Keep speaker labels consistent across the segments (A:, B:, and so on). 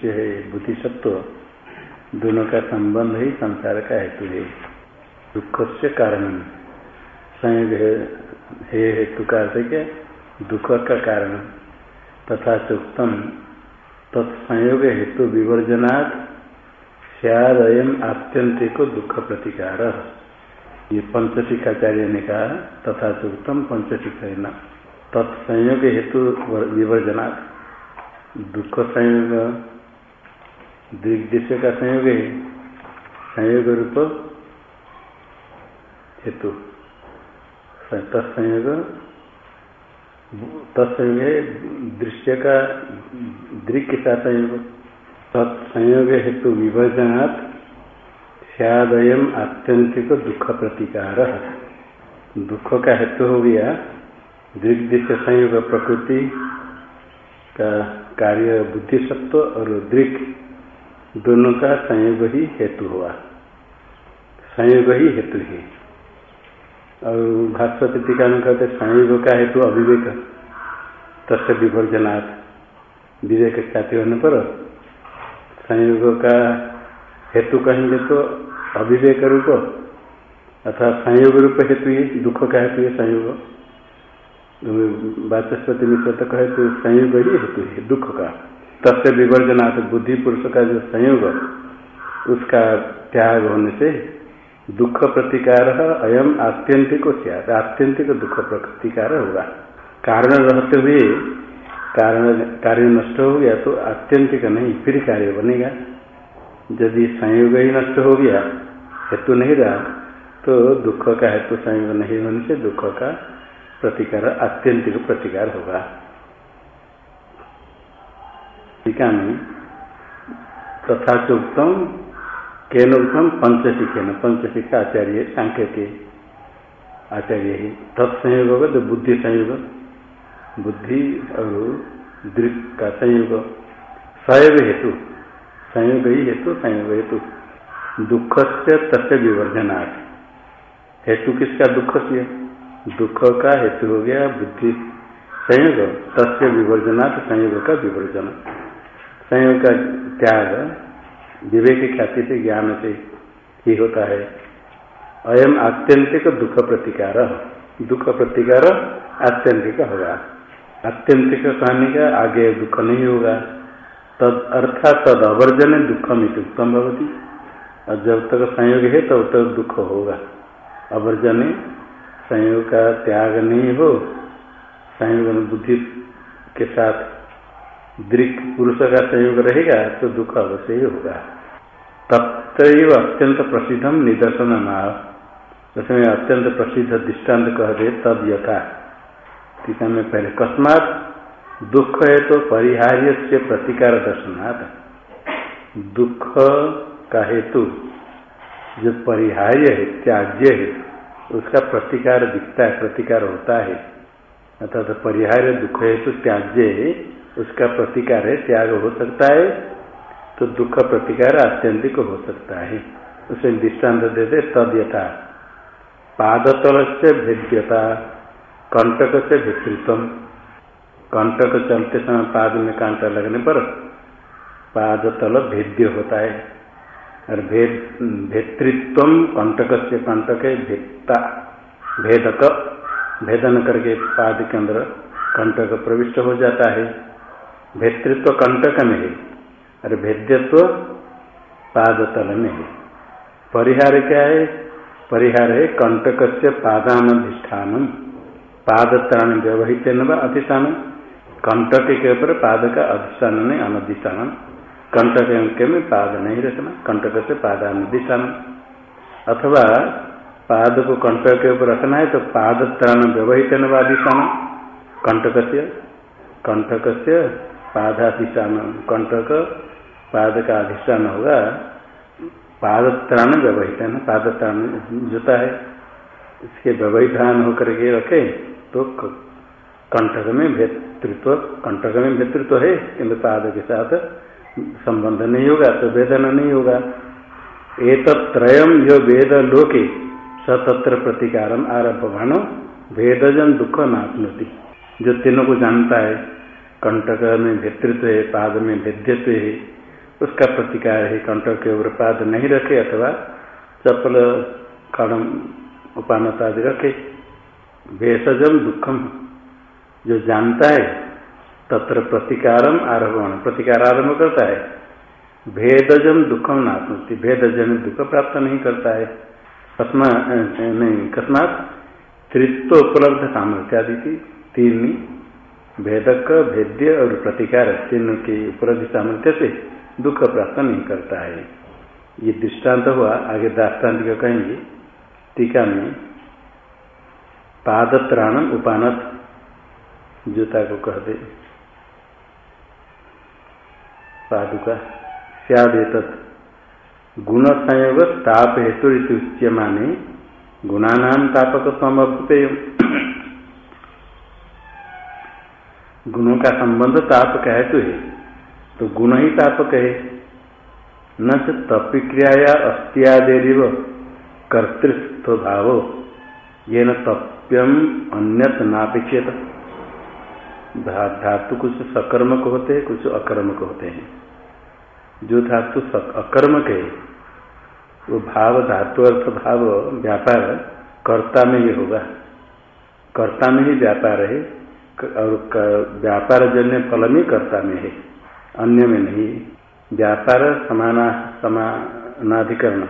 A: दृश्य है बुद्धि सत्व दोनों का संबंध ही संसार का हेतु है। दुख से कारण संयोग है हेतु का अर्थ दुख का कारण। तथा चुक्तम तत्संयोग हेतु विवर्जनात् सदयम आत्यंतिक दुख प्रतिकार। ये पंचशिखाचार्य ने कहा, तथा चुक्तम पंचशिखा तत्संयोग हेतु विवर्जनात्। दुख संयोग दृग्दृश्य का संयोग है संयोग रूप हेतु। तत्संयोग तत्संयोग है दृश्य का, दृग के साथ संयोग। तत्संयोग हेतु विभजनात् सदयम आत्यंतिक दुख प्रतिकार दुख का हेतु हो गया दृग्दृश्य संयोग प्रकृति का कार्य बुद्धि सत्व और दृक दोनों का संयोग ही हेतु हुआ। संयोग ही हेतु है। और भास्वती टीका में कहते संयोग का हेतु अविवेक, तस्य विवर्जनाथ विवेक ख्याति होने पर संयोग का हेतु कहेंगे तो अविवेक रूप, अथवा संयोग रूप हेतु ही, दुख का हेतु है संयोग। वाचस्पति मिश्र तो कहे तो संयोग ही हेतु है, दुख का। तस्य विवर्जनाथ बुद्धि पुरुष का जो संयोग, उसका त्याग होने से दुख प्रतिकार अयम आत्यंतिक आत्यंतिक दुख प्रतिकार होगा। कारण रहते हुए कारण, कार्य नष्ट हो गया तो आत्यंतिक नहीं, फिर कार्य बनेगा। यदि संयोग ही नष्ट हो गया, हेतु नहीं रहा तो दुख का हेतु संयोग नहीं होने से दुख का प्रतिकार, आत्यंतिक प्रतिकार होगा। टीका में तथा चुक्तम केन उत्तम पंचशिखेन पंचशिखा आचार्य सांख्य के आचार्य। ही तत्संयोग तो बुद्धि संयोग बुद्धि और दृक का संयोग। सहयोग हेतु। संयोग ही हेतु, संयोग हेतु। दुख से तस्य विवर्जनाथ हेतु किसका दुख से दुख का हेतु हो गया बुद्धि संयोग। तस्य विवर्जनाथ संयोग का विवर्जन संयोग का त्याग विवेक ख्याति से, ज्ञान से ही होता है। अयम आत्यंतिक दुख प्रतिकार। दुख प्रतिकार आत्यंतिक होगा। आत्यंतिक कहने का आगे दुख नहीं होगा। तद अर्थात तद अवर्जन दुखम उत्तम भवती। और जब तक संयोग है, तब तक दुख होगा। अवर्जन संयोग का त्याग नहीं हो। संयोग बुद्धि के साथ दृक पुरुष का संयोग रहेगा तो दुख अवश्य ही होगा। तत्व अत्यंत प्रसिद्धम निदर्शन नाव उसमें अत्यंत प्रसिद्ध दृष्टांत कह दे तब यथा। टीका में पहले कस्मात दुख है तो परिहार्य से प्रतिकार दर्शनाथ दुख का हेतु जो परिहार्य है, त्याज्य है, उसका प्रतिकार दिखता है, प्रतिकार होता है। अर्थात परिहार्य दुख हेतु त्याज्य है। उसका प्रतिकार है, त्याग हो सकता है तो दुख प्रतिकार आत्यंतिक हो सकता है। उसे दृष्टांत देते तद यथा पादतल से भेद्यता कंटक से भित्रित्व कंटक चलते समय पाद में कांटा लगने पर पादतल भेद्य होता है। और भेद भेतृत्व कंटक से कंटक है भेदता भेदक। भेदन करके पाद के अंदर कंटक प्रविष्ट हो जाता है। भेतृत्व कंटक में है और भेद्यत्व पादतल में है परिहार क्या है? परिहार है कंटक से पादानधिष्ठान पाद त्राण व्यवहित अधिष्ठान कंटक के ऊपर पाद का अधिष्ठान नहीं अनधिष्ठान कंटक अंक में पाद नहीं रखना कंटक से पादानधिष्ठान अथवा पाद को कंटक के ऊपर रखना है तो पाद त्राण व्यवहित अधिष्ठान कंटक से कंटक से पादाधिष्ठान कंटक पाद का अधिष्ठान होगा। पाद त्राण व्यवहित है ना पाद त्राण जूता है। इसके व्यवहितान होकर के रखे तो कंटक में भेतृत्व कंटक में भेतृत्व है, किंतु पाद के साथ संबंध नहीं होगा तो वेदन नहीं होगा। एक त्रयम जो वेद लोके सतत्र प्रतिकारम आरभ्यमानो वेदजन दुख नापनोति जो तीनों को जानता है कंटक में भेतृत्व है, पाद में भेद्यत्व है, उसका प्रतिकार है, कंटक के ऊपर पाद नहीं रखे अथवा चप्पल कड़म उपानता आदि रखे। भेषजम दुखम, जो जानता है, तत्र प्रतिकारम आरभण प्रतिकार आरंभ करता है। भेदजम दुखम नात्मति भेदजन दुख प्राप्त नहीं करता है। कस्मा नहीं, कस्मात त्रित्व उपलब्ध सामर्थ्य आदि की तीन भेदक, भेद्य और प्रतिकार तीन के उपलब्धि सामर्थ्य से दुख प्राप्त नहीं करता है। ये दृष्टांत हुआ आगे दाष्टान्त कहेंगे। टीका में पादत्राणम उपानत, जूता को कहते पादुका सियादेत गुण संयोग ताप हेतु उच्य माने गुणानाम तापक समभूत गुणों का संबंध ताप का हेतु है। तो गुण ही तापक है न तपिक्रिया अस्त्यादेव कर्तृत्व भाव ये न तप्यम अन्यत नापेक्षित। धातु कुछ सकर्मक होते हैं कुछ अकर्मक होते हैं। जो धातु अकर्मक है, वो भाव, धातु अर्थ भाव, व्यापार कर्ता में ही होगा। कर्ता में ही व्यापार है और व्यापार जन्य फल में कर्ता में है। अन्य में नहीं। व्यापार समाना, समानाधिकरण,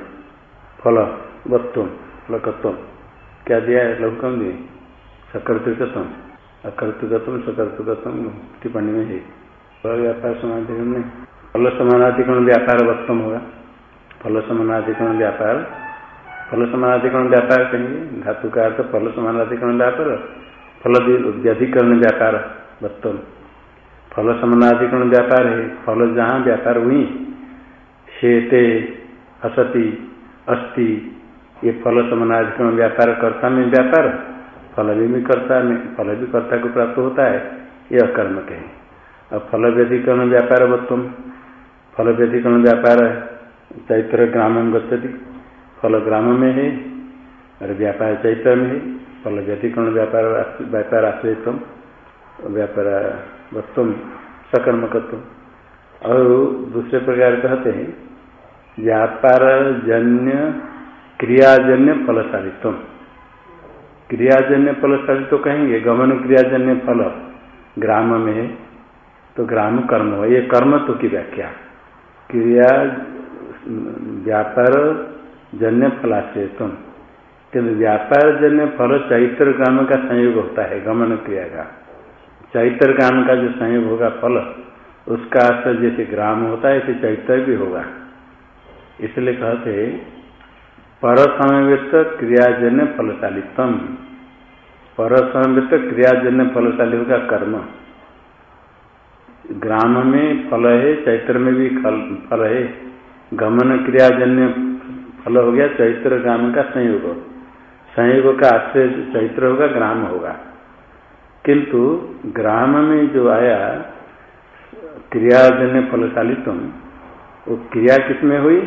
A: फल वत्व फलकत्व, क्या दिया है? लघुकम दिए सकर्तृकत्व। अकर्तृकत्व, सकर्तृकत्व टिप्पणी में है। फल व्यापार समाधिकरण में फल समानाधिकरण व्यापार वत्तम होगा। फल समानाधिकरण व्यापार। फल समानाधिकरण व्यापार कहेंगे। धातु का अर्थ फल समानाधिकरण व्यापार। फल व्यधिकरण व्यापार वत्तम फल समानाधिकरण व्यापार है फल जहाँ व्यापार हुई शेते असति अस्ति ये फल समानाधिकरण व्यापार करता में व्यापार फल भी, भी कर्ता में फल भी कर्ता को प्राप्त होता है ये अकर्मक है और फल व्यधिकरण व्यापार वत्तम फल व्यधिकरण व्यापार चैत्र ग्राम गति फल ग्राम में है और व्यापार चैत्र में है। फल व्यतिकरण व्यापार व्यापार आश्रयत्व, व्यापार, वस्तु, सकर्मकत्व। और दूसरे प्रकार कहते हैं, व्यापार जन्य, क्रियाजन्य फलशालित्व। क्रियाजन्य फलशालित्व कहेंगे, गमन क्रियाजन्य फल। ग्राम में है तो ग्राम कर्म हो ये कर्म तो की व्याख्या। क्रिया, व्यापार जन्य फलाश्रयत्व। किन्तु व्यापार जन्य फल चैत्र ग्राम का संयोग होता है, गमन क्रिया का। चैत्र ग्राम का जो संयोग होगा फल, उसका असर जैसे ग्राम होता है, ऐसे चैत्र भी होगा। इसलिए कहते पर समवेत क्रियाजन्य फलशालित्व पर समवेत क्रियाजन्य फलशाली होगा कर्म। ग्राम में फल है, चैत्र में भी फल है। गमन क्रियाजन्य फल हो गया, चैत्र ग्राम का संयोग संयोग का आश्रय चैत्र होगा, ग्राम होगा। किंतु ग्राम में जो आया, क्रियाजन्य फलशालित्व वो क्रिया किसमें हुई?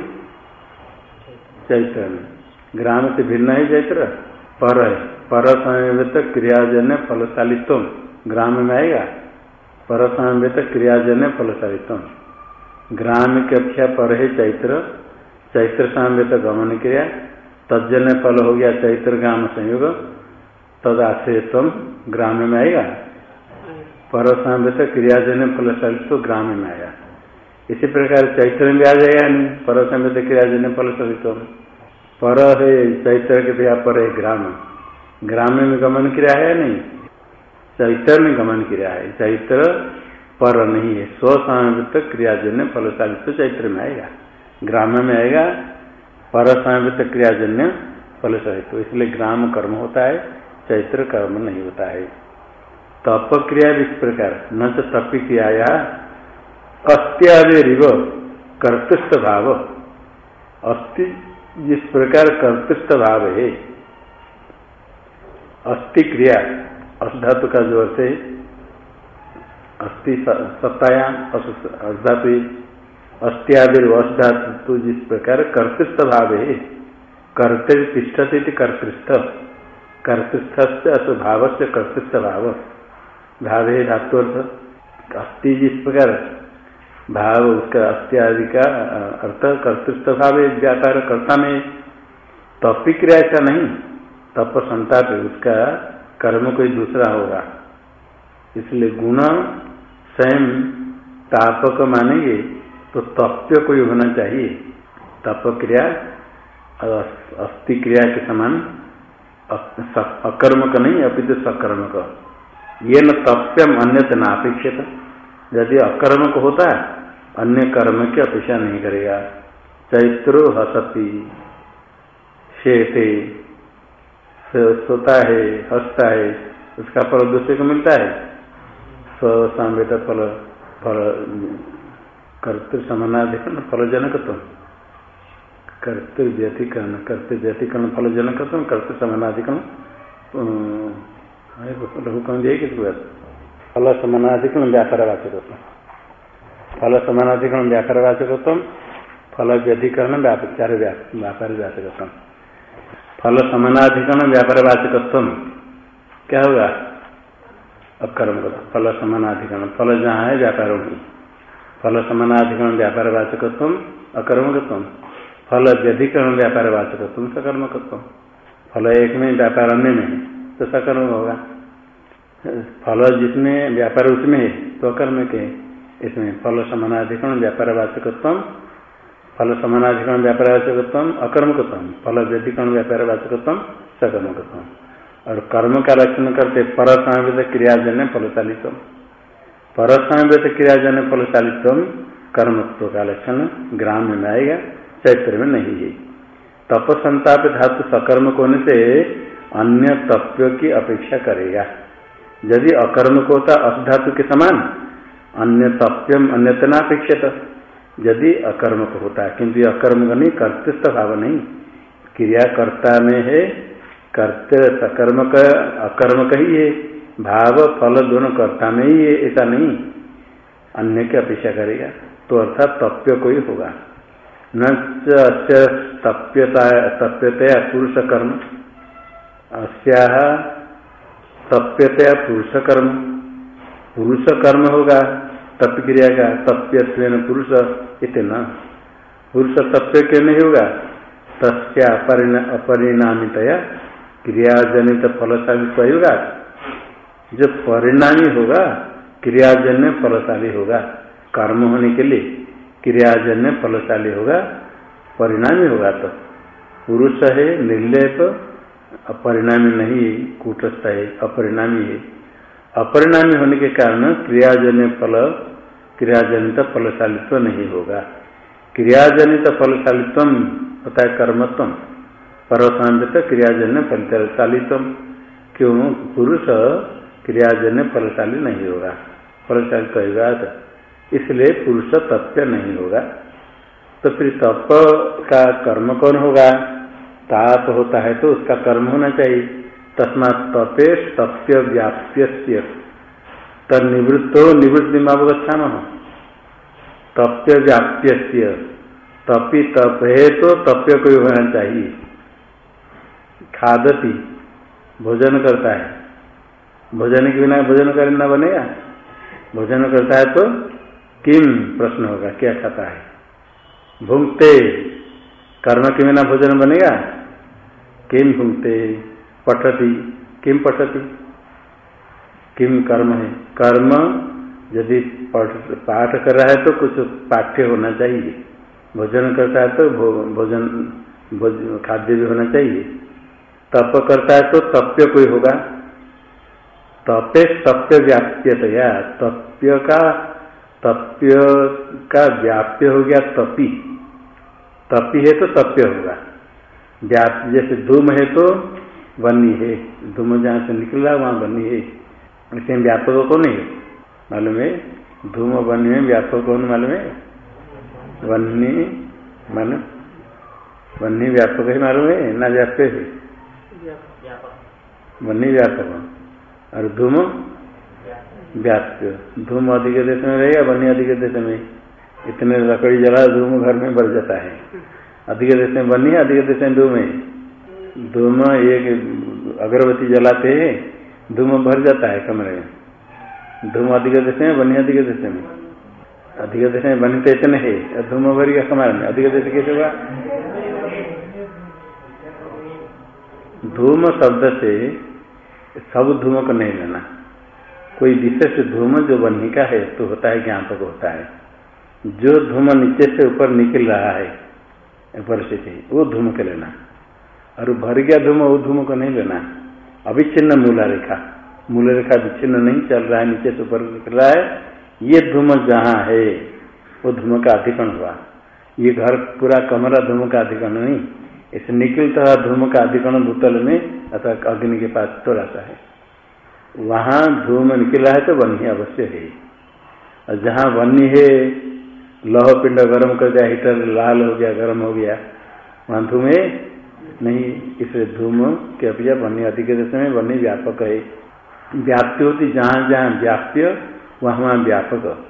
A: चैत्र में। ग्राम से भिन्न है चैत्र पर है। पर संयोगित क्रियाजन्य फलशालित्व ग्राम में आएगा? पर संयोगित क्रियाजन्य फलशालित्व ग्राम की अपेक्षा पर है चैत्र चैत्र संवेत गमन क्रिया। तजन्य फल हो गया चैत्र ग्राम संयोग तद आश्रयत्व ग्राम में आएगा। पर संवेत क्रियाजन्य फल तो ग्राम में आएगा इसी प्रकार चैत्र में भी आ जाएगा नहीं पर संवेत क्रियाजन्य फल सहित पर है चैत्र के भैया पर है ग्राम ग्राम में गमन क्रिया है नहीं? चैत्र में गमन क्रिया है। चैत्र पर नहीं है। स्वसामित क्रियाजन्य फलशाली तो चैत्र में आएगा। ग्राम में आएगा पर समवित क्रियाजन्य फल सहित इसलिए ग्राम कर्म होता है, चैत्र कर्म नहीं होता है। तप क्रिया इस प्रकार। न तो तपी क्रिया अस्त्यादिव कर्तृत्व भाव अस्थि जिस प्रकार कर्तृत्व भाव है अस्थि क्रिया अधातु का जो अर्थ है अस्थि सत्तायाम अधातु अस्त्यादिर्वश धातु जिस प्रकार कर्तृत्व भाव है कर्तृतिष्ठते कर्तृस्थ कर्तृस्थ से अथ भाव से कर्तृत्व भाव भाव है धातुअर्थ अस्थि जिस प्रकार भाव उसका अत्यादि का अर्थ कर्तृत्व भाव है व्यापार कर्ता में, तपी क्रिया ऐसा नहीं, तप संताप है, उसका कर्म कोई दूसरा होगा। इसलिए गुण स्वयं तापक मानेंगे तो तप्य कोई होना चाहिए। तप क्रिया अस्थि क्रिया के समान अकर्मक नहीं, अपित सकर्मक ये न तप्यम अन्य नापेक्षित यदि अकर्मक होता अन्य कर्म की अपेक्षा नहीं करेगा। चैत्रो हसती, शेते सोता है, हंसता है, उसका फल दूसरे को मिलता है। स्वसाम्यत फल फल कर्तृ समानाधिकरण फलजनक तुम कर्तृ व्यतिकरण कर्तृ व्यतिकरण फलजनक तुम कर्तृ समानाधिकरण लघु कौन दिए किस फल समानाधिकरण व्यापार वाचक फल समानाधिकरण व्यापार वाचक फल व्यधिकरण व्यापार व्यापार वाचक फल समानाधिकरण व्यापार वाचकत्व क्या होगा अकर्म फल समानाधिकरण फल जहाँ है, व्यापार होगी। फल समानाधिकरण व्यापार वाचकत्व अकर्मकत्व। फल व्यधिकरण व्यापार वाचकत्व सकर्मकत्व। फल एक में व्यापार अन्य में तो सकर्म होगा। फल जिसमें व्यापार उसमें है तो अकर्म के इसमें फल समानाधिकरण व्यापार वाचकत्व फल समानाधिकरण व्यापार वाचकत्व अकर्मकत्व। फल व्यधिकरण व्यापार वाचकत्व सकर्मकत्व। और कर्म का लक्षण करते पर क्रियाजन्य फलशालित्व पर समवेत क्रियाजन्य फलशालित्व कर्मत्व का लक्षण ग्राम में आएगा चैत्र में नहीं है। तप संताप धातु सकर्म होने से अन्य तत्व की अपेक्षा करेगा। यदि अकर्म को होता असधातु के समान, अन्य तप्यम अन्यतनापेक्षित यदि अकर्मक होता है किंतु अकर्म का नहीं, कर्तृत्व भाव नहीं। क्रियाकर्ता में है कर्त सकर्म का, अकर्म का ही है। भाव फल दोनों कर्ता में ही ऐसा नहीं। अन्य की अपेक्षा करेगा? तो अर्थात तप्य कोई होगा। न तप्यता तप्यतया पुरुष कर्म। अस्या तप्यतया पुरुष कर्म। पुरुष कर्म होगा तप क्रिया का तप्य पुरुष इतना पुरुष तप्य के नहीं होगा? तस्या अपरिणामितया क्रियाजनित फलशाली तो होगा। जो परिणामी होगा, क्रियाजन्य फलशाली होगा। कर्म होने के लिए क्रियाजन्य फलशाली होगा, परिणामी होगा तो। पुरुष है निर्लेप अपरिणामी नहीं, कूटस्थ है, अपरिणामी है। अपरिणामी होने के कारण क्रियाजन्य फल, क्रियाजनित फलशालित्व नहीं होगा। क्रियाजनित फलशालित्व होता है कर्मत्व परवसान्वित क्रियाजन्य फलशालित्व क्यों? पुरुष क्रियाजन्य फलशाली नहीं होगा। फलशाली होगा इसलिए पुरुष तत्व नहीं होगा। तो फिर तप का कर्म कौन होगा? ताप होता है तो उसका कर्म होना चाहिए। तस्मा तपे तप्य व्याप्य तनिवृत्तो निवृत्ति अवगछाम तप्य व्याप्य तपी तप है तो तप्य कोई होना चाहिए। खादती भोजन करता है। भोजन के बिना भोजन करना बनेगा। भोजन करता है तो किम? प्रश्न होगा, क्या खाता है? भूंगते। कर्म के बिना भोजन बनेगा? किम भूंगते? पठती। किम पठती? किम कर्म है? कर्म यदि पाठ कर रहा है तो कुछ पाठ्य होना चाहिए। भोजन करता है तो भोजन खाद्य भी होना चाहिए। तप करता है तो तप्य कोई होगा? तपे तप्य व्याप्यतया तप्य का तप्य का व्याप्य हो गया तपी। तपी है तो तप्य होगा। व्याप्य जैसे धूम है तो बनी है। धूम जहाँ से निकला वहाँ बनी है। इसमें व्यापक कौन है? मालूम है? धूम बनी में व्यापक कौन मालूम है? बन्नी मन। बन्नी व्यापक है मालूम है? ना व्याप्य है? बन्नी व्यापक। और धूम? व्याप्य। धूम अधिक देश में रहेगा बन्नी अधिक देश में। इतने लकड़ी जला, धूम घर में बढ़ जाता है। अधिक देश में बन्नी अधिक देश में धूम है। धूम एक अगरबत्ती जलाते हैं, धूम भर जाता है कमरे में। धूम अधिक देश में, बनी अधिक देश में। अधिक देश में बनित इतने है धूम भर गया कमरे में। अधिक देश कैसे होगा धूम शब्द से सब धूम को नहीं लेना। कोई विशेष धूम जो बनने का है तो होता है ज्ञापक होता है। जो धूम नीचे से ऊपर निकल रहा है से वो धूम के लेना। और भर गया धूम वो धूम को नहीं लेना। अविच्छिन्न मूला रेखा मूल रेखा विच्छिन्न नहीं, चल रहा है, नीचे से ऊपर निकल रहा है। ये धूम जहाँ है, वो धूम का अधिकरण हुआ। ये घर पूरा कमरा धूम का अधिकरण नहीं इसे निकलता धूम का अधिकरण भूतल में अथवा अग्नि के पास थोड़ा सा है। वहाँ धूम निकला है तो वन्य अवश्य है। और जहाँ वन्य है, लौह पिंड गर्म कर दिया, हीटर लाल हो गया, गर्म हो गया, वहाँ धूम है? नहीं इसलिए धूम के अपेक्षा वन्य अधिक समय वन्य व्यापक है। व्याप्ति होती जहाँ जहाँ व्याप्य वहाँ वहाँ व्यापक।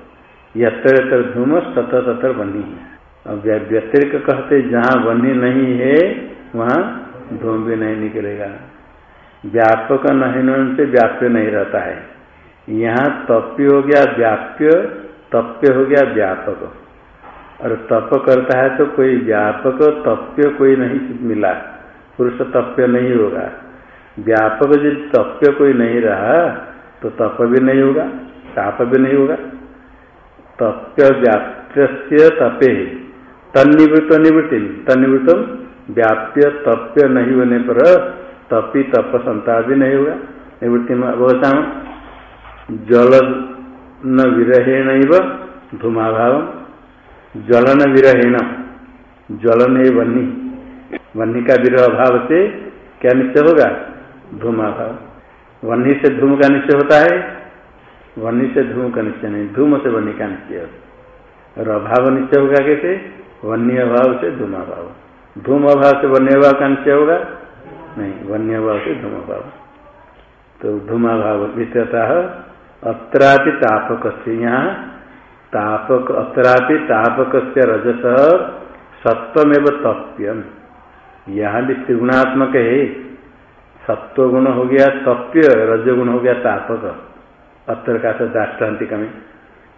A: यत्र यत्र धूम तत्र तत्र वन्य है। व्यतिरिक कहते, जहाँ वन्य नहीं है, वहाँ धूम भी नहीं निकलेगा। व्यापक नहीं से व्याप्य नहीं रहता है। यहाँ तप्य हो गया व्याप्य, तप्य हो गया व्यापक। और तप करता है तो कोई व्यापक तप्य कोई नहीं मिला। पुरुष तप्य नहीं होगा। व्यापक यदि तप्य कोई नहीं रहा तो तप भी नहीं होगा ताप भी नहीं होगा। तप्य व्याप्य तपे। तनिवृत्त निवृत्ति तनिवृत्तम व्याप्य, तप्य नहीं होने पर तपी, तप संताप भी नहीं होगा निवृत्ति में अवस्था जल न विरहेण धूमाभाव जलन विरहेण। जलन है वन्नी वन्नी का विरह अभाव से क्या निश्चय होगा? धूमाभाव। वन्नी से धूम का निश्चय होता है। वन्नी से धूम का निश्चय नहीं। धूम से वन्नी का निश्चय। और अभाव निश्चय होगा कैसे? वन्य भाव से धूमाभाव। धूम अभाव से वन्य अभाव का निश्चय होगा? नहीं वन्य अभाव से धूम अभाव तो धूमाभाव वित्रता अत्रापि तापक से यहाँ तापक, अत्रापि तापक से रजस सत्वमेव तप्यम। यहाँ भी त्रिगुणात्मक है। सत्व गुण हो गया तप्य, रजगुण हो गया तापक। अत्र का दाष्टान्तिक में।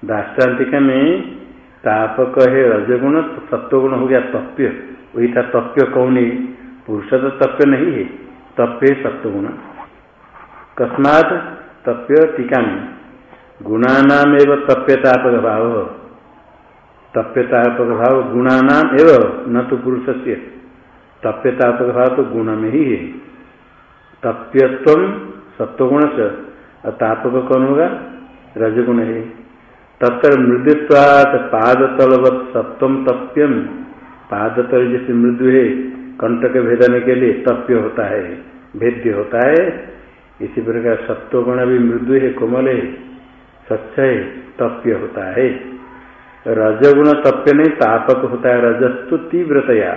A: दाष्टान्तिक में तापक है रजगुण सत्वगुण हो गया तप्य वही था तप्य कौन है पुरुष तो तप्य नहीं है तप्य सत्वगुण कस्मात तप्य टीका में गुणानाम एवं तप्यतापक भाव तप्यतापक भाव गुणानाम एवं न तो पुरुष से तप्यतापक भाव तो गुण में ही है तप्यत्व सत्वगुण से तापक कौन होगा रजगुण है तत्र मृदुत्वात पाद तलवत सत्वम तप्यम पाद तल जैसे मृदु है, कंटक भेदने के लिए तप्य होता है, भेद्य होता है। इसी प्रकार सत्वगुण भी मृदु है, कोमल है स्वच्छ है, तप्य होता है। रजगुण तप्य नहीं, तापक होता है, रजस्तु तीव्रतया।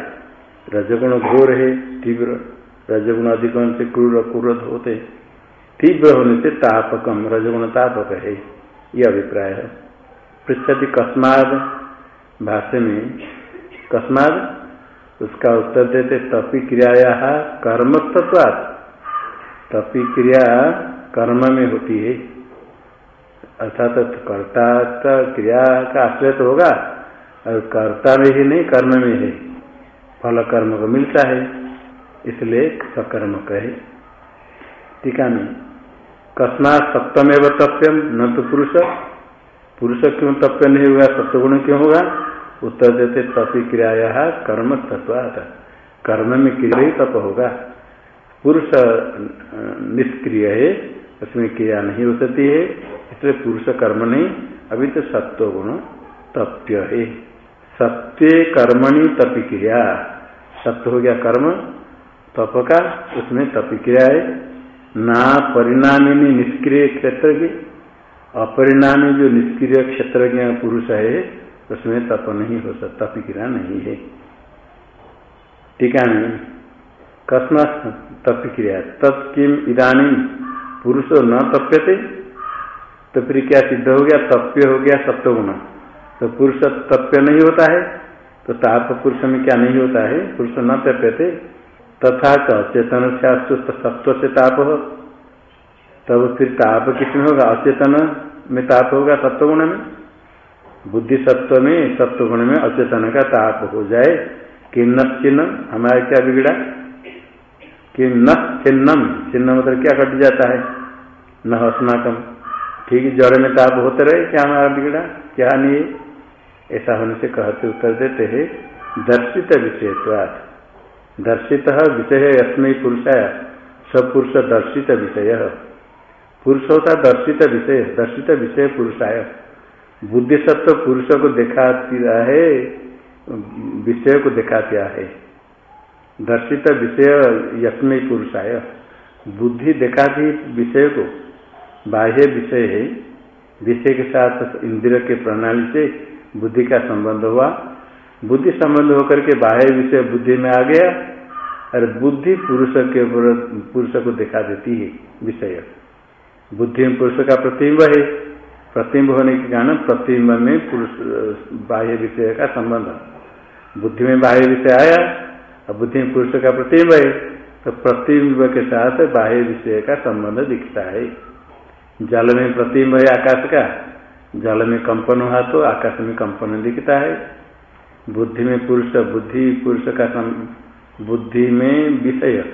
A: रजगुण घोर है, तीव्र, रजगुण अधिकरण से क्रूर क्रूर होते। तीव्र होने से तापकम, रजगुण तापक है, यह अभिप्राय है। पृछति कस्माद भाष्य में। कस्माद, उसका उत्तर देते तपी क्रियाया तत्वात तपी क्रिया कर्म में होती है। अर्थात कर्ता क्रिया का आश्रय तो होगा, और कर्ता में ही नहीं, कर्म में है। फल कर्म को मिलता है, इसलिए सकर्मक है टीका में कस्मा सप्तमेव तप्यम न तो पुरुष। पुरुष क्यों तप्य नहीं होगा सत्वगुण क्यों होगा उत्तर देते तपी क्रिया कर्म तत्व कर्म में क्रिया ही तप होगा। पुरुष निष्क्रिय है, उसमें क्रिया नहीं हो सकती है, इसलिए पुरुष कर्म नहीं, अभी तो सत्व गुण तप्य है। सत्य कर्मणि तपी क्रिया। सत्य हो गया कर्म, तप का, उसमें तपिक्रिया है। ना परिणामी निष्क्रिय क्षेत्र की अपरिणामी जो निष्क्रिय क्षेत्र पुरुष है, उसमें तप नहीं हो सकता तपिक्रिया नहीं है। टीका नहीं कस्म तपिक्रिया तत्किम इधानी पुरुष न तप्यते। तो फिर क्या सिद्ध हो गया? तप्य हो गया सत्वगुण तो पुरुष तप्य नहीं होता है तो ताप पुरुष में क्या नहीं होता है? पुरुष न तप्यते। तथा चेतन से सत्व से ताप। हो तब फिर ताप किसमें होगा? अचेतन में ताप होगा सत्वगुण में? बुद्धि सत्व में सत्व गुण में अचेतन का ताप हो जाए। किन्न चिन्ह हमारे क्या बिगड़ा? किन्न चिन्नम चिन्ह मतलब क्या कट जाता है? न अस्नाकम ठीक जड़ में ताप होते रहे, क्या हमारा बिगड़ा? क्या नहीं? ऐसा होने से कहते उत्तर देते हैं, दर्शित विषयत्वात्। दर्शित विषय अस्मय पुरुषाय। सब पुरुष दर्शित विषय। पुरुष होता दर्शित विषय दर्शित विषय पुरुषाय। बुद्धि सत्व पुरुष को दिखाती है विषय को दिखाती है। दर्शित विषय यस्मय पुरुषाय। बुद्धि दिखाती विषय को बाह्य विषय है। विषय के साथ इंद्रिय के प्रणाली से बुद्धि का संबंध हुआ। बुद्धि संबंध होकर के बाह्य विषय बुद्धि में आ गया। और बुद्धि पुरुष के पुरुष को दिखा देती है विषय। बुद्धि में पुरुष का प्रतिबिंब है। प्रतिबिंब होने के कारण प्रतिबिंब में पुरुष, बाह्य विषय का संबंध। बुद्धि में बाह्य विषय आया और बुद्धि में पुरुष का प्रतिबिंब है। तो प्रतिबिंब के साथ बाह्य विषय का संबंध दिखता है। जल में प्रतिबिंब है आकाश का। जल में कंपन हुआ तो आकाश में कंपन दिखता है। बुद्धि में पुरुष, बुद्धि पुरुष का बुद्धि में विषय।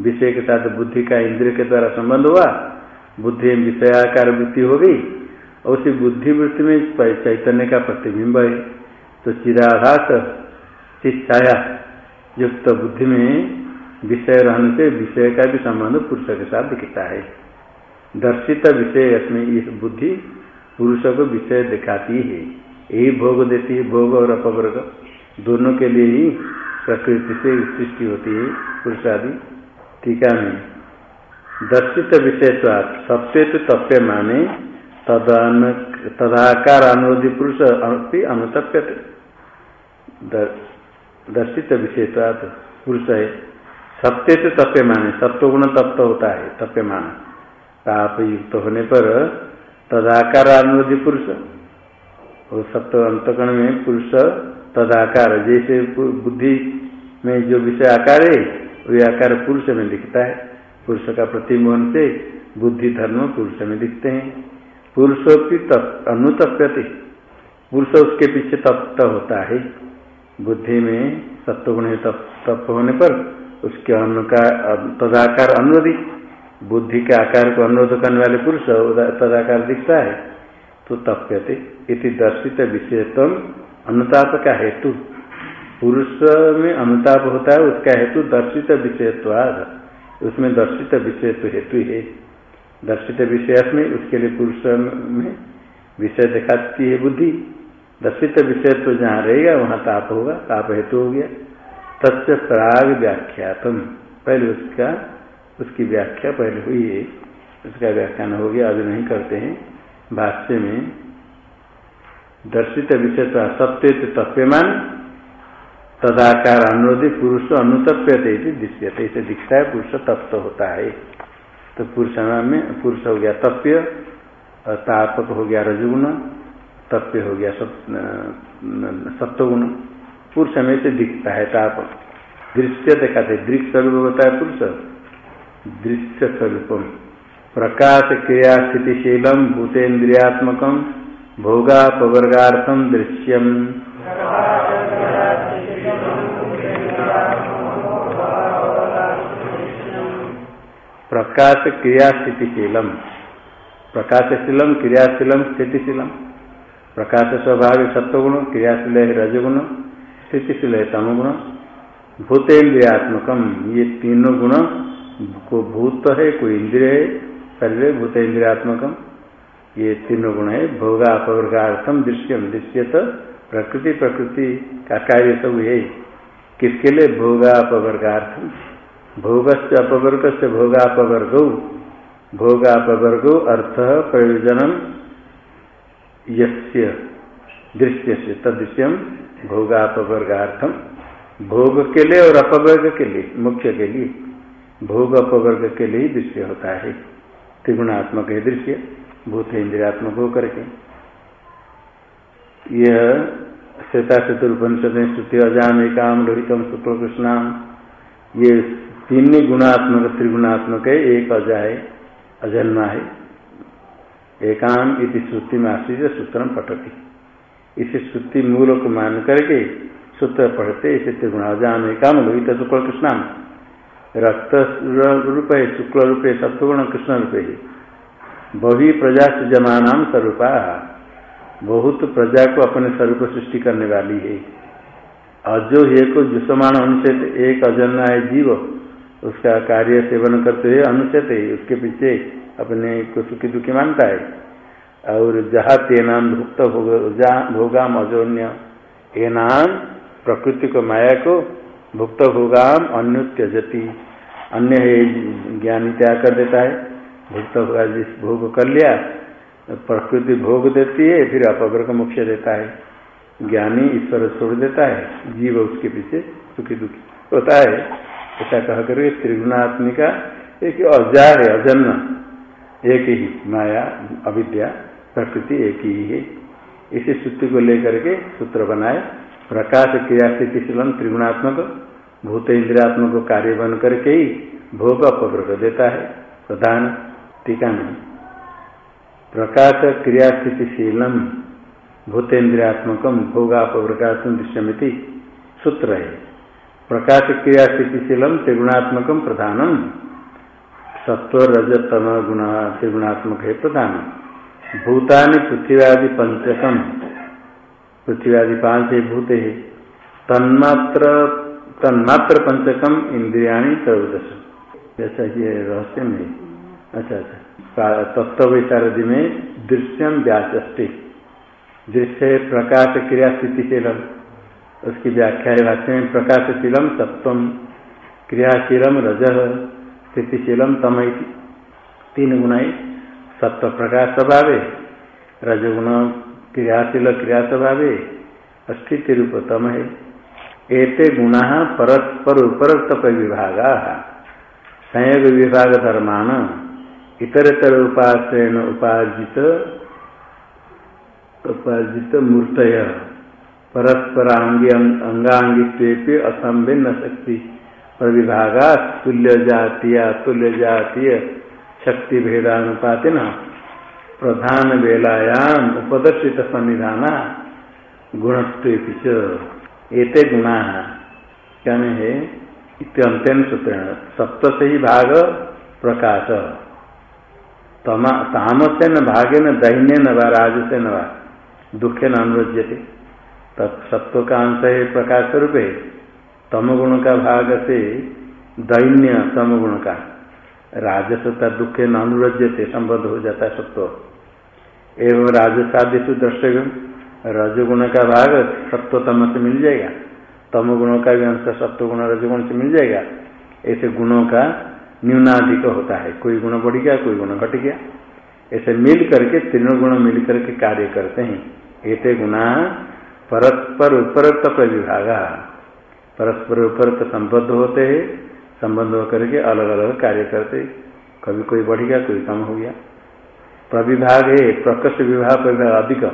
A: विषय के साथ बुद्धि का इंद्रिय के द्वारा संबंध हुआ। बुद्धि विषयाकार वृत्ति हो गई और उसी बुद्धि वृत्ति में चैतन्य का प्रतिबिंब है। तो चिराभास चिच्छाया युक्त बुद्धि में विषय रहने से विषय का भी संबंध पुरुष के साथ दिखता है। दर्शित विषय इसमें इस बुद्धि पुरुष को विषय दिखाती है। यही भोग देती है, भोग और अपवर्ग। दोनों के लिए ही प्रकृति से सृष्टि होती है। पुरुष आदि टीका में दर्शित विषय सत्य तो तप्य माने तदाकार अनुरोधी पुरुष अनुतप्य दर्शित विषय पुरुष है। सत्य तो तप्य माने सत्व गुण तप्त होता है, तप्य मान। ताप युक्त होने पर तदाकार अनुरोधी पुरुष और सत्व अंतकण में पुरुष तदाकार, जैसे बुद्धि में जो विषय आकार है, वही आकार पुरुष में दिखता है। पुरुष का प्रतिमोहन से बुद्धि धर्म पुरुष में दिखते हैं। पुरुषों की अनुतप्यते। पुरुष उसके पीछे तप्त होता है। बुद्धि में सत्वगुण तप तप होने पर उसके अन्न का तदाकार अनुरोधी बुद्धि के आकार को अनुरोध करने वाले पुरुष तदाकार दिखता है तो तप्यते। इति दर्शित विषयत्व अनुताप का हेतु। पुरुष में अनुताप होता है, उसका हेतु दर्शित विषयत्वाद उसमें दर्शित विषय तो हेतु है। दर्शित विषय में उसके लिए पुरुष में विषय दिखाती है बुद्धि। दर्शित विषय तो जहाँ रहेगा, वहाँ ताप होगा, ताप हेतु हो गया। तत्व प्राग व्याख्यातम। पहले उसका, उसकी व्याख्या पहले हुई है। उसका व्याख्यान हो गया अभी नहीं करते हैं। भाष्य में, दर्शित विषय तो सत्य तत्व्यमान तदाकार अनुरोधी पुरुष अनुतप्यते दृश्यते। इसे दिखता है पुरुष तप्त होता है। तो पुरुष में पुरुष हो गया तप्य तापक हो गया रजगुण, तप्य हो गया सत्वगुण पुरुष में से दिखता है ताप दृश्य दिखाते, दृश्य स्वरूप होता है पुरुष। दृश्य स्वरूपम। प्रकाश क्रिया स्थितिशीलम, भूतेन्द्रियात्मकम, भोगापवर्गार्थम दृश्यम। प्रकाश क्रिया स्थितिशीलम प्रकाशशीलम, क्रियाशीलम, स्थितिशीलम। प्रकाश स्वभाव सत्वगुण क्रियाशील है रजगुण स्थितिशील है तमगुण भूतेन्द्रियात्मकम, ये तीनों गुण को भूत है कोई इंद्रिय है, शरीर भूतेन्द्रियात्मकम। ये तीनों गुण है भोगा अपवर्गार्थम दृश्यम दृश्य तो प्रकृति प्रकृति का कार्य सब है किसके लिए? भोगा अपवर्गार्थम भोग से अपवर्ग से भोगापवर्ग। भोगापवर्ग अर्थ प्रयोजन यस्य दृश्य से तदृश्यम भोगापवर्गार्थम भोग के लिए और अपवर्ग के लिए, मुख्य के लिए। भोग अपवर्ग के लिए दृश्य होता है। त्रिगुणात्मक है दृश्य, भूत इंद्रियात्मक होकर के। यह श्वेता चतुर्पनिषद स्तुति अजाम एकाम लोहितम शुक्ल कृष्णाम ये तीन गुणात्मक, त्रिगुणात्मक है, एक अजा है अजन्मा है। एकाम इति श्रुति में आश्रित सूत्र पठती। इसे श्रुति मूल को मान करके सूत्र पढ़ते, इसे त्रिगुण अजान काम लोहित शुक्ल कृष्णाम। रक्त रूप है, शुक्ल रूप है, सत्वगुण कृष्ण रूप है। बही प्रजा सृजमान स्वरूपा बहुत प्रजा को अपने स्वरूप सृष्टि करने वाली है। अजो हे को जुसमान अनुच्छेद एक अजन्ना है, जीव। उसका कार्य सेवन करते हुए अनुच्छेद है उसके पीछे अपने को सुखी दुखी मानता है। और जहा तेनाम भुक्त भोगाम अजोन्य एनाम प्रकृति को, माया को भुक्त भोगाम अन्य त्यजती अन्य ज्ञानी त्याग कर देता है। भुक्त भोगा जिस भोग कर लिया, प्रकृति भोग देती है, फिर अपग्रह मोक्ष देता है। ज्ञानी ईश्वर छोड़ देता है, जीव उसके पीछे सुखी दुखी होता है। ऐसा कह करके त्रिगुणात्मिका, एक अजा है, अजन्म। एक ही माया, अविद्या, प्रकृति एक ही है। इसी सूत्र को लेकर के सूत्र बनाए, प्रकाश क्रिया स्थिति शीलन त्रिगुणात्मक, भूत इंद्रियात्मक कार्य बन करके ही भोग अपग्रह देता है। प्रधान टीका में, प्रकाश क्रिया स्थितिशीलम भूतेन्द्रियात्मक भोगापकाश दृश्यमिति सूत्र है। प्रकाश क्रिया स्थितिशीलम त्रिगुणात्मक प्रधानम सत्व रजतम गुण त्रिगुणात्मक है प्रधान। भूतानि पृथ्वीआदि पंचकम पृथ्वीआदि पाँच भूत। है तन्मात्र तन्मात्र पंचकम इंद्रियाणी त्रयोदश जैसा ये रहस्य में। अच्छा अच्छा। तत्व विशारदी में दृश्यम व्याचष्टि दृश्य प्रकाश क्रिया स्थितिशीलम उसकी व्याख्या है भाष्य में प्रकाशशीलम सत्वम क्रियाशीलम रज, स्थितिशीलम तम तीन गुण सत्व प्रकाश स्वभाव, रजगुण क्रियाशील क्रिया स्वभाव स्थिति रूप तम है एते गुणा परस्पर उपरक्त विभाग संयोग विभाग धर्मान इतरतर उपाश्रयण उपार्जित उपार्जित मूर्तय। परस्परांगी अंगांगी असंभिन्न शक्ति प्रविभागा तुल्य जातीय तुल्य जातीय शक्ति भेदानुपाति न प्रधान वेलायाम उपदर्शित संविधान गुणत्व एते गुणा। क्या है इत्यंत्यन सूत्र सप्त से ही भाग प्रकाश। तामस्य न भागे न दैन्य न राजसे न दुखे न अनुरज्यते। सत्व का अंश है प्रकाश स्वरूप है तम गुण का भाग से दैन्य तम गुण का राजसता दुखे न अनुरज्यते संबद्ध हो जाता है सत्व एवं राजसादिशु द्रष्टव्य रजगुण का भाग सत्व तम से मिल जाएगा। तम गुणों का भी अंश सत्व गुण रजगुण से मिल जाएगा। ऐसे गुणों का न्यूनाधिक होता है। कोई गुण बढ़ गया, कोई गुण घट गया। ऐसे मिल करके तीनों गुण मिल करके कार्य करते हैं। ऐसे गुणा परस्पर उपरक्त प्रविभाग परस्पर उपरक्त संबद्ध होते हैं संबंध होकर के अलग अलग कार्य करते कभी कोई बढ़ गया, कोई कम हो गया। प्रविभाग है, प्रकर्ष विभाग, प्रविभाग अधिक।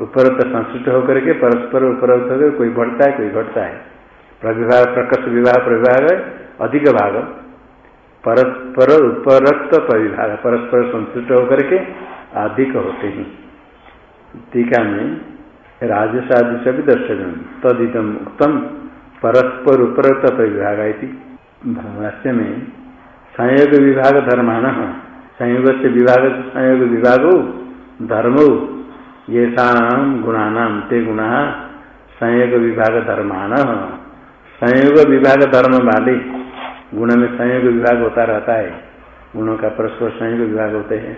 A: उपरत संस्कृत होकर के परस्पर उपरक्त होकर कोई बढ़ता है, कोई घटता है। प्रविभाग, प्रकर्ष विभाग, प्रविभाग अधिक भाग। परस्पर उपरक्त परिभाग, परस्पर संतुष्ट होकर के अधिक होते हैं। टीका में राजसादि से भी दर्शन तदितम उत्तम परस्पर उपरक्त परिभाग भाष्य में संयोग विभाग धर्मान संयोग से विभाग संयोग विभाग धर्म ये गुणानाम, ते गुणा संयोग विभाग धर्मान संयोग विभाग धर्म वाले गुण में संयोग विभाग होता रहता है। गुणों का परस्पर संयोग विभाग होते हैं।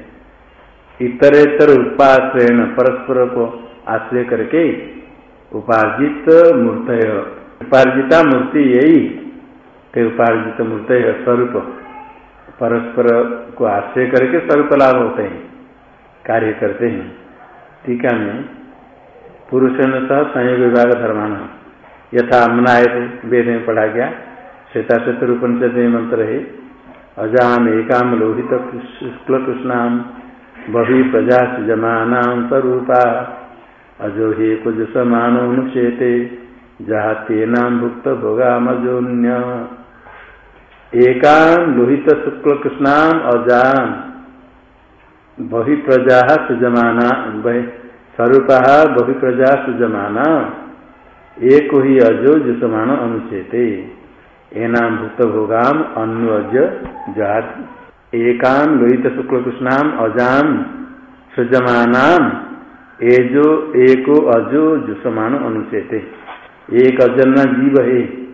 A: इतरेतर उत्पाद परस्पर को आश्रय करके उपार्जित मूर्त उपार्जिता मूर्ति यही के उपार्जित मूर्त स्वरूप। परस्पर को आश्रय करके स्वरूप लाभ होते हैं, कार्य करते हैं। टीका में पुरुष ने सह संयोग विभाग धर्मान यथा अमनाय वेद में पढ़ा गया श्वेता श्वेतर उपनिषद मंत्र है, अजान एकाम लोहित शुक्ल कृष्णाम, बही प्रजा जमाना स्वरूपा। अजो हे कुछ समानुचेते जाते नाम भुक्त भोगामजोन्य। एकाम लोहित शुक्ल कृष्णाम अजान बही प्रजा सुजमाना स्वरूप बहुप्रजा सुजमान। एक ही अजो जुसमान अनुचेते एनाम भूत भोगाम अन्वज जाति। एकाम लोहित शुक्ल कृष्णाम अजाम सुजमानाम एजो, एको, अजो, जुसमान अनुचेते एक अजन्ना जीव है।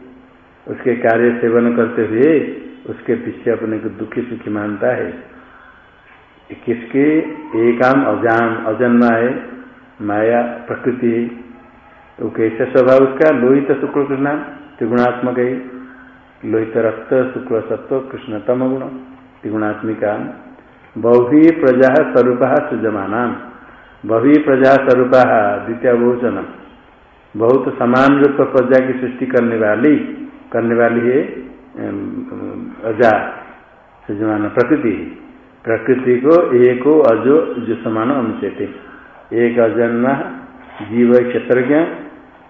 A: उसके कार्य सेवन करते हुए उसके पीछे अपने को दुखी सुखी मानता है। किसके? एकाम अजाम। अजन्मा है। माया, प्रकृति है। तो कैसे स्वभाव उसका? लोहित शुक्ल कृष्ण त्रिगुणात्मक है। लोहित रक्त, शुक्ल सत्व, कृष्ण तम गुण त्रिगुणात्मिका बहुवी प्रजा, स्वरूप सुजमाना बहुवी प्रजा स्वरूप द्वितीय बहुचन बहुत समान रूप प्रजा की सृष्टि करने वाली करने वाली है अजा सुजमान प्रकृति प्रकृति को एको अजो, जो समान अनुचेते एक अजन्मा, जीव क्षेत्रज्ञ,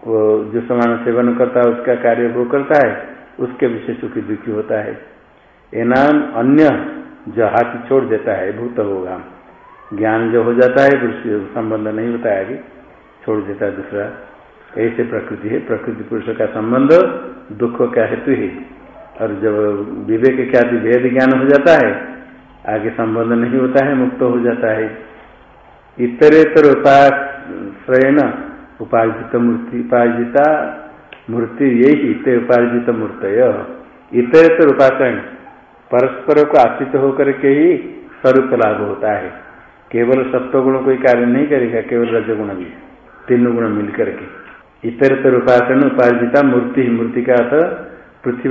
A: वो जो समान सेवन करता है, उसका कार्य वो करता है, उसके विषय सुखी दुखी होता है। एनाम अन्य, जो हाथ छोड़ देता है, भूत होगा। ज्ञान जो हो जाता है, फिर संबंध नहीं होता है आगे। छोड़ देता है दूसरा। ऐसे प्रकृति है, प्रकृति पुरुष का संबंध दुख का हेतु है। और जब विवेक क्या भेद ज्ञान हो जाता है, आगे संबंध नहीं होता है, मुक्त हो जाता है। इतरेतर उपाश्रयण उपार्जित मूर्ति, उपार्जिता मूर्ति, यही इतर उपार्जित मूर्त इतरेतर उपाश्रयण परस्पर को आश्रित होकर के ही स्वरूप लाभ होता है। केवल सत्वगुण कोई कार्य नहीं करेगा, केवल रजगुण भी तीन गुण मिलकर के इतरतर उपासन उपार्जिता मूर्ति मूर्ति का अर्थ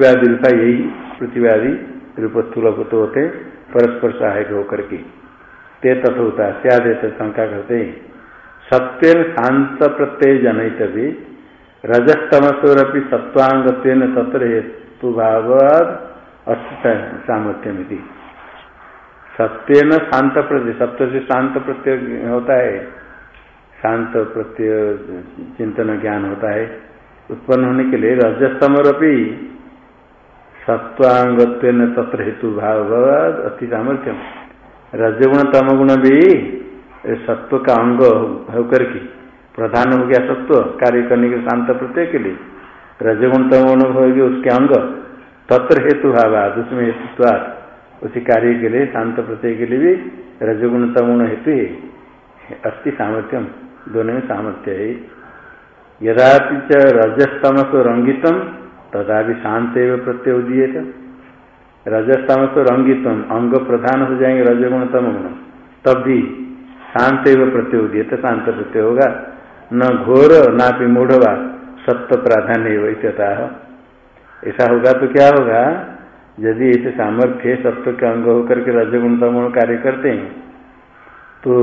A: आदि रूपा यही पृथ्वी आदि रूप स्थूल तो होते, परस्पर सहायक होकर के। ते तथोता सियादेत शंका करते सत्य शांत प्रत्यय जनहित भी रजस्तमसोरपि सत्वांग तत्र हेतु भाव सामर्थ्य न शांत प्रत्यय सत्य से शांत प्रत्यय होता है। शांत प्रत्यय, चिंतन ज्ञान होता है। उत्पन्न होने के लिए रजस्तमरपि सत्वांग तत्र हेतु भाव अति सामर्थ्यम। रजगुण तम गुण भी सत्व का अंग होकर के प्रधान हो गया सत्व, कार्य करने के शांत प्रत्यय के लिए। रजगुण तम गुण होगी उसके अंग तत्र हेतु भावाद उसमें हेतुत्वाद। उसी कार्य के लिए, शांत प्रत्यय के लिए भी रजगुण तम गुण हेतु है अस्थि सामर्थ्यम, दोनों में सामर्थ्य है। यदापि च रजस्तमस रंगितम तथा भी शांत एवं प्रत्यय उदीय रजस्तम तो रंगितम, अंग प्रधान हो जाएँगे रजगुण तम गुण तब भी शांत एवं प्रत्योदित तो शांत प्रत्यय होगा। न घोर, ना भी मूढ़वा सत्य प्राधान्य ऐसा होगा तो क्या होगा? यदि ऐसे सामर्थ्य सत्व के अंग होकर के रजगुण तम कार्य करते हैं तो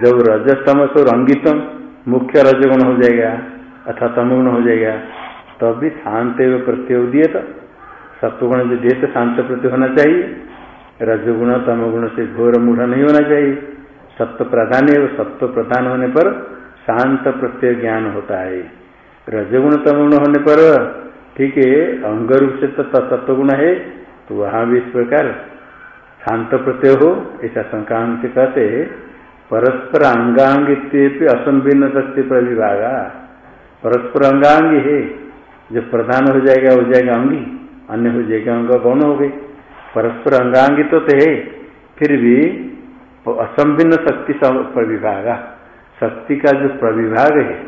A: जब रजस्तम तो रंगितम मुख्य रजगुण हो जाएगा अथवा तमगुण हो जाएगा तब भी शांत एवं प्रत्यय दिए तो सत्वगुण जो दिए तो शांत प्रत्यय होना चाहिए, रजगुण तमगुण से घोर मूढ़ नहीं होना चाहिए। सत्व प्रधान है सत्व प्रधान होने पर शांत प्रत्यय ज्ञान होता है। रजगुण तमगुण होने पर ठीक है अंग रूप से तो तत्वगुण है तो वहाँ भी इस प्रकार शांत प्रत्यय हो, ऐसा संक्रांत कहते परस्पर अंगांग असंभिन्न शक्ति प्रविभागा। परस्पर अंगांग है जो प्रधान हो जाएगा हो जाएगा अंगी, अन्य हो जाएगा अंग गौण हो गई परस्पर अंगांगित तो है, फिर भी असंभिन्न शक्ति प्रविभाग। शक्ति का जो प्रविभाग है,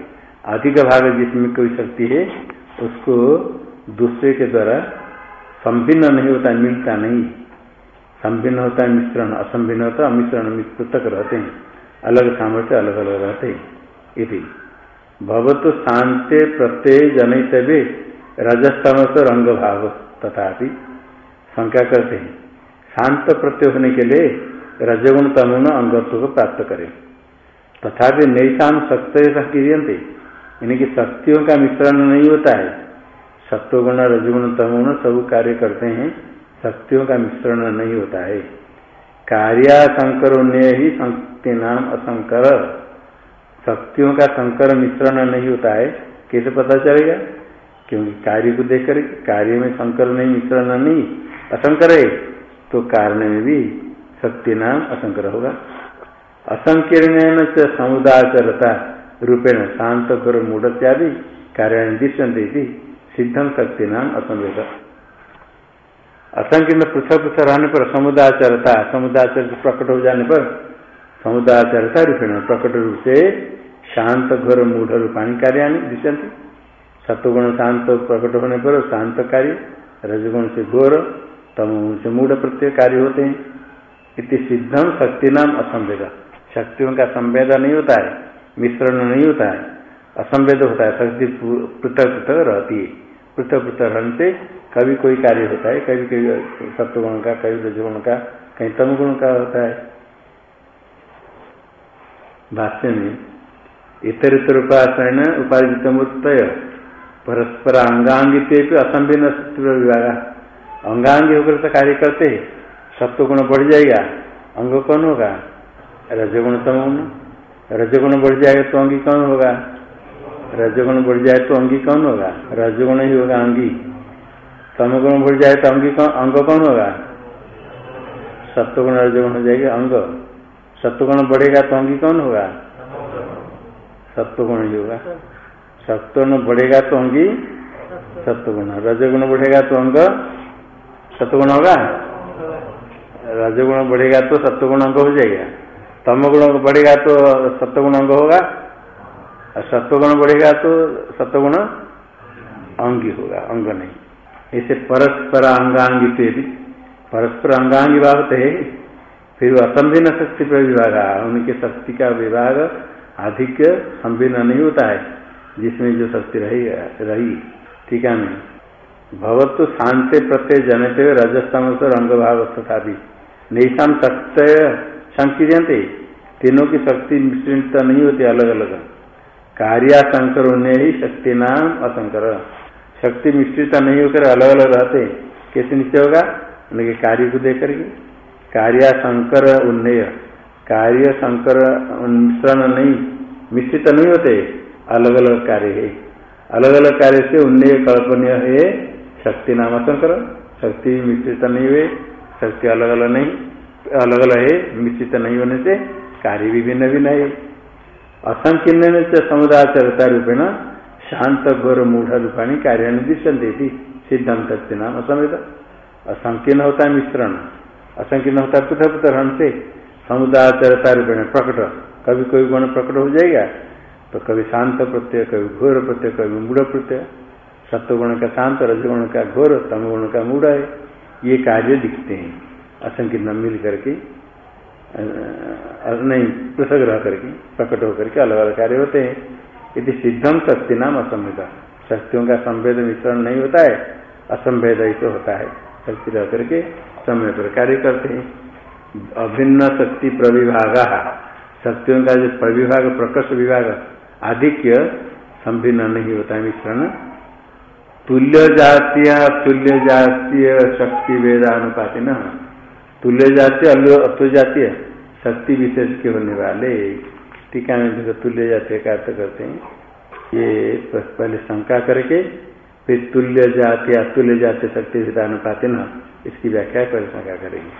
A: अधिक भाग जिसमें कोई शक्ति है उसको दूसरे के द्वारा संभिन्न नहीं होता, मिलता नहीं। संभिन्न होता है मिश्रण, असंभिन्न होता मिश्रण पृथक रहते हैं। अलग सामर्थ्य, अलग अलग रहते हैं। इति। भवतु शांति प्रत्यय जनित भी रजस्तमस रंग भाव तथापि शंका करते हैं। शांत प्रत्यय होने के लिए रजगुण तमुण अंगत्व को प्राप्त करें। तथापि नैशान शक्ति क्रियंते इनकी शक्तियों का मिश्रण नहीं होता है। सत्वगुण रजगुण तमुण सब कार्य करते हैं, शक्तियों का मिश्रण नहीं होता है। कार्याशंकर ही शक्ति नाम असंकर। शक्तियों का संकर मिश्रण नहीं होता है, कैसे पता चलेगा? क्योंकि कार्य को देख कर कार्य में संकर नहीं, मिश्रण नहीं, असंकर है तो कारण में भी शक्ति नाम असंकर होगा। असंकीर्ण से समुदाचरता। रूपेण शांत गुरु मूढ़त्यादि कार्याणी दृश्यंते सिद्धम शक्ति नाम असंवेद असंकीर्ण पृथक पृथक रहने पर समुदाचरता समुदाचर प्रकट हो जाने पर समुदाचरता रूपेण प्रकट रूप से शांत घोर मूढ़ रूपाणी कार्याणी दृश्यंते सत्वगुण शांत प्रकट होने पर शांत कार्य, रजगुण से घोर तम से मूढ़ प्रत्यय कार्य होते हैं। इति सिद्धम शक्ति नाम असंवेद। शक्तियों का संवेद नहीं होता है। मिश्रण नहीं होता है। असंवेद होता है शक्ति पृथक पृथक रहती है। पृथक पृथक रहने से कभी कोई कार्य होता है, कभी कभी सत्वगुण का, कभी रजगुण का, कहीं तमगुण का होता है। भाष्य में इतर इतर उपासन उपार्जित मुत्तय परस्पर अंगांगित असंभिन्न विभाग। अंगांगी होकर तो कार्य करते सत्व गुण बढ़ जाएगा, अंग कौन होगा? रजगुण तमगुण रजगुण बढ़ जाएगा तो अंगी कौन होगा? रजगुण बढ़ जाए तो अंगी कौन होगा? रजगुण ही होगा अंगी। तमगुण बढ़ जाए तो अंगी कौन अंग कौन होगा? सत्वगुण रजगुण हो जाएगा अंग। सत्वगुण बढ़ेगा तो अंगी कौन होगा? सत्वगुण ही होगा। सत्वगुण बढ़ेगा तो अंगी सत्वगुण। रजगुण बढ़ेगा तो अंग सत्वगुण होगा? रजगुण बढ़ेगा तो सत्वगुण अंग हो जाएगा। तमगुण बढ़ेगा तो सत्वगुण अंग होगा, और सत्वगुण बढ़ेगा तो सत्वगुण अंगी होगा, अंग नहीं। ऐसे परस्पर अंगांगी पे भी, परस्पर अंगांगी भाव तो है फिर असंभिन्न शक्ति पर विभाग उनके शक्ति का विभाग अधिक संभिन्न नहीं होता है, जिसमें जो शक्ति रही रही, ठीक है नहीं? भवतु शांति प्रत्यय जनते रजस्तम से रंग भाव तथा भी। निशाम शक्त संकीर्यंते तीनों की शक्ति मिश्रित नहीं होती अलग अलग कार्याशंकर होने ही शक्ति नाम असंकर। शक्ति मिश्रित नहीं होकर अलग अलग रहते। कैसे निश्चय होगा? उनके कार्य को देख करके। कार्याशंकर उन्नय। कार्य शंकर मिश्रण नहीं, मिश्रित नहीं होते। अलग अलग कार्य है। अलग अलग कार्य से उन्नय कल्पनीय है। शक्ति नाम असंकर। शक्ति मिश्रित नहीं हुए। शक्ति अलग अलग नहीं अलग अलग है, मिश्रित नहीं होने से कार्य भी भिन्न भिन्न है। असंकीर्ण से समुदाचरता रूपेण शांत गौर मूढ़ रूपाणी कार्य दृश्यंते सिद्धांत नाम असमेत असंकीर्ण होता है मिश्रण। असंकीर्ण होता है पृथक पृथक हन से समुदाचरता रूपेण प्रकट। कभी कोई गुण प्रकट हो जाएगा तो कभी शांत प्रत्यय, कभी घोर प्रत्यय, कभी मूढ़ प्रत्यय। सत्वगुण का शांत, रजगुण का घोर, तमगुण का मूढ़ है। ये कार्य दिखते हैं। असंकीर्ण मिल करके नहीं पृथक रह करके, प्रकट होकर के अलग अलग कार्य होते हैं। यदि सिद्धम शक्ति नाम असंवेद, शक्तियों का संवेद मिश्रण नहीं होता है, असंवेद तो होता है। शक्ति रह करके समय पर कार्य करते हैं। अभिन्न शक्ति प्रविभाग, शक्तियों का जो प्रविभाग, प्रकर्ष विभाग, आधिक्य संभिन्न नहीं होता है मिश्रण। तुल्य जातीय तुल्य जातीय शक्ति वेदानुपाति न तुल्य जातीय अतुल जातीय शक्ति विशेष के होने वाले। टीका में जो तुल्य जातीय का अर्थ करते हैं, ये पहले शंका करके, फिर तुल्य जाति अतुल्य जाति शक्ति विधान पाते ना इसकी व्याख्या पहले शंका करेंगे।